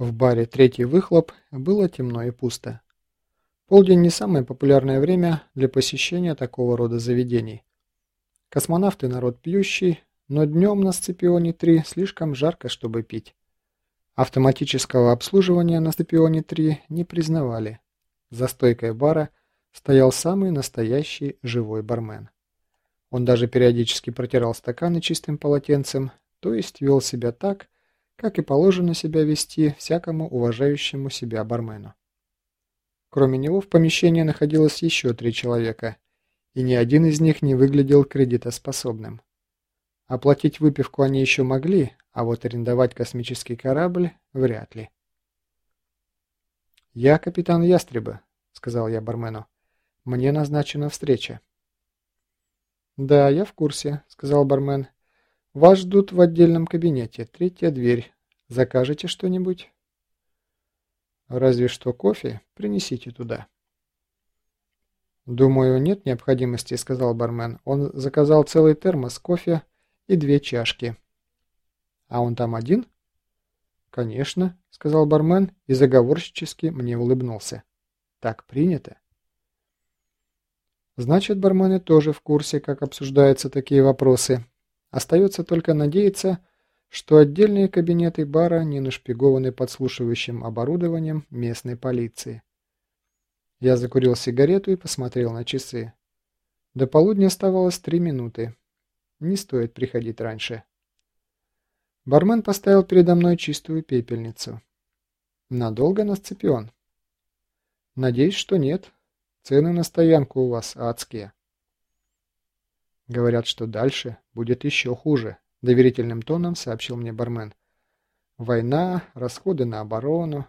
В баре «Третий выхлоп» было темно и пусто. Полдень не самое популярное время для посещения такого рода заведений. Космонавты народ пьющий, но днем на Сципионе-3 слишком жарко, чтобы пить. Автоматического обслуживания на Сципионе-3 не признавали. За стойкой бара стоял самый настоящий живой бармен. Он даже периодически протирал стаканы чистым полотенцем, то есть вел себя так, как и положено себя вести всякому уважающему себя бармену. Кроме него в помещении находилось еще три человека, и ни один из них не выглядел кредитоспособным. Оплатить выпивку они еще могли, а вот арендовать космический корабль вряд ли. «Я капитан Ястреба», — сказал я бармену. «Мне назначена встреча». «Да, я в курсе», — сказал бармен. «Вас ждут в отдельном кабинете, третья дверь. Закажете что-нибудь?» «Разве что кофе. Принесите туда». «Думаю, нет необходимости», — сказал бармен. «Он заказал целый термос кофе и две чашки». «А он там один?» «Конечно», — сказал бармен и заговорщически мне улыбнулся. «Так принято». Значит, бармены тоже в курсе, как обсуждаются такие вопросы. Остается только надеяться, что отдельные кабинеты бара не нашпигованы подслушивающим оборудованием местной полиции. Я закурил сигарету и посмотрел на часы. До полудня оставалось три минуты. Не стоит приходить раньше. Бармен поставил передо мной чистую пепельницу. Надолго на сцепион? Надеюсь, что нет. Цены на стоянку у вас адские. Говорят, что дальше будет еще хуже. — доверительным тоном сообщил мне бармен. «Война, расходы на оборону».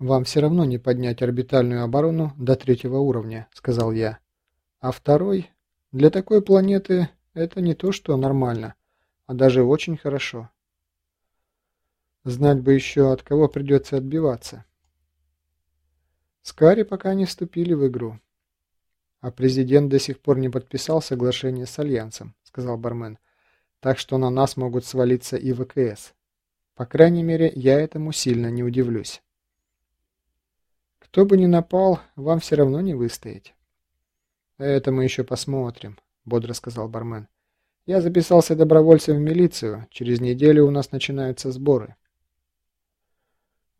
«Вам все равно не поднять орбитальную оборону до третьего уровня», — сказал я. «А второй? Для такой планеты это не то, что нормально, а даже очень хорошо. Знать бы еще, от кого придется отбиваться». Скари пока не вступили в игру. «А президент до сих пор не подписал соглашение с Альянсом», — сказал бармен так что на нас могут свалиться и ВКС. По крайней мере, я этому сильно не удивлюсь. Кто бы ни напал, вам все равно не выстоять. Это мы еще посмотрим, бодро сказал бармен. Я записался добровольцем в милицию. Через неделю у нас начинаются сборы.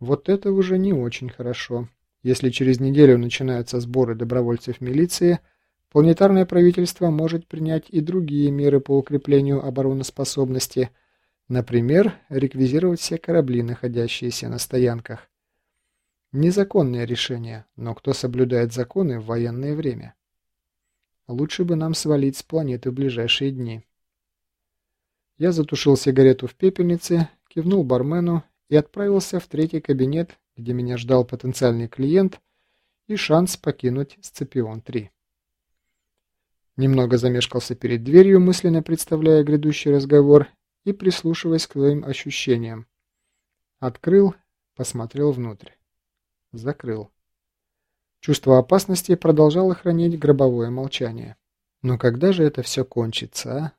Вот это уже не очень хорошо. Если через неделю начинаются сборы добровольцев милиции – Планетарное правительство может принять и другие меры по укреплению обороноспособности, например, реквизировать все корабли, находящиеся на стоянках. Незаконное решение, но кто соблюдает законы в военное время? Лучше бы нам свалить с планеты в ближайшие дни. Я затушил сигарету в пепельнице, кивнул бармену и отправился в третий кабинет, где меня ждал потенциальный клиент и шанс покинуть Сципион-3. Немного замешкался перед дверью, мысленно представляя грядущий разговор и прислушиваясь к своим ощущениям. Открыл, посмотрел внутрь. Закрыл. Чувство опасности продолжало хранить гробовое молчание. Но когда же это все кончится, а?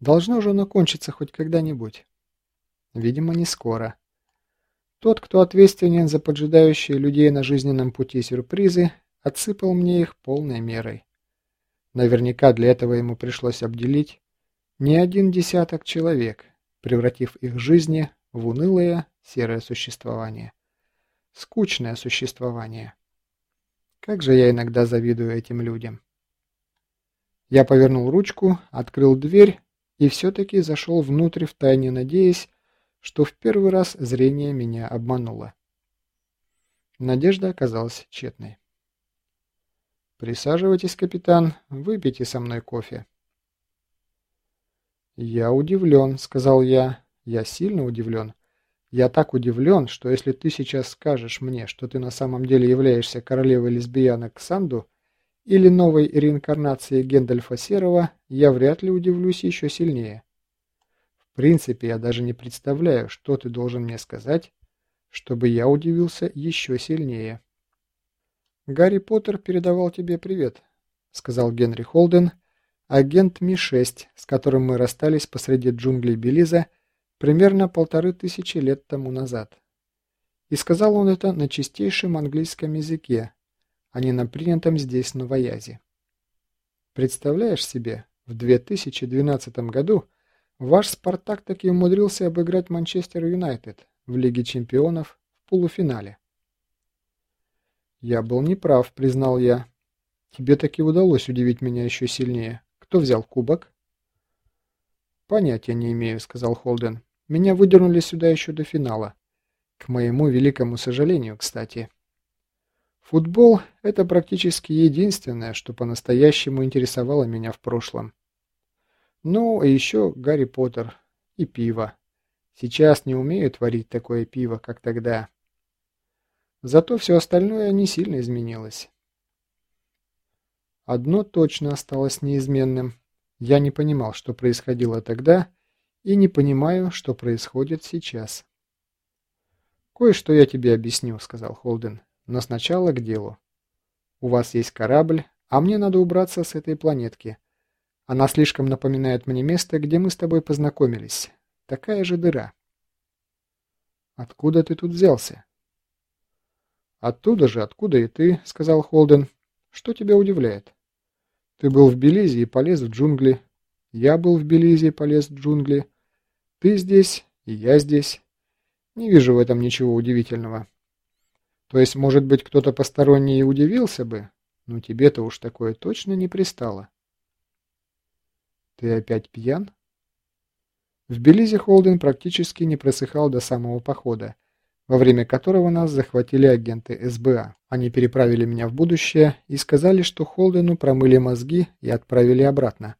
Должно же оно кончиться хоть когда-нибудь. Видимо, не скоро. Тот, кто ответственен за поджидающие людей на жизненном пути сюрпризы, отсыпал мне их полной мерой. Наверняка для этого ему пришлось обделить не один десяток человек, превратив их жизни в унылое серое существование. Скучное существование. Как же я иногда завидую этим людям. Я повернул ручку, открыл дверь и все-таки зашел внутрь втайне надеясь, что в первый раз зрение меня обмануло. Надежда оказалась тщетной. «Присаживайтесь, капитан, выпейте со мной кофе». «Я удивлен», — сказал я. «Я сильно удивлен. Я так удивлен, что если ты сейчас скажешь мне, что ты на самом деле являешься королевой лесбиянок Санду или новой реинкарнацией Гендальфа Серого, я вряд ли удивлюсь еще сильнее. В принципе, я даже не представляю, что ты должен мне сказать, чтобы я удивился еще сильнее». «Гарри Поттер передавал тебе привет», — сказал Генри Холден, агент Ми-6, с которым мы расстались посреди джунглей Белиза примерно полторы тысячи лет тому назад. И сказал он это на чистейшем английском языке, а не на принятом здесь новоязе. Представляешь себе, в 2012 году ваш «Спартак» таки умудрился обыграть Манчестер Юнайтед в Лиге чемпионов в полуфинале. «Я был неправ», — признал я. «Тебе таки удалось удивить меня еще сильнее. Кто взял кубок?» «Понятия не имею», — сказал Холден. «Меня выдернули сюда еще до финала. К моему великому сожалению, кстати». Футбол – это практически единственное, что по-настоящему интересовало меня в прошлом. Ну, а еще Гарри Поттер и пиво. Сейчас не умею творить такое пиво, как тогда. Зато все остальное не сильно изменилось. Одно точно осталось неизменным. Я не понимал, что происходило тогда, и не понимаю, что происходит сейчас. «Кое-что я тебе объясню», — сказал Холден. Но сначала к делу. У вас есть корабль, а мне надо убраться с этой планетки. Она слишком напоминает мне место, где мы с тобой познакомились. Такая же дыра. Откуда ты тут взялся? Оттуда же, откуда и ты, сказал Холден. Что тебя удивляет? Ты был в Белизе и полез в джунгли. Я был в Белизе и полез в джунгли. Ты здесь, и я здесь. Не вижу в этом ничего удивительного. То есть, может быть, кто-то посторонний и удивился бы, но тебе-то уж такое точно не пристало. Ты опять пьян? В Белизе Холден практически не просыхал до самого похода, во время которого нас захватили агенты СБА. Они переправили меня в будущее и сказали, что Холдену промыли мозги и отправили обратно,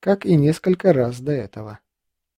как и несколько раз до этого.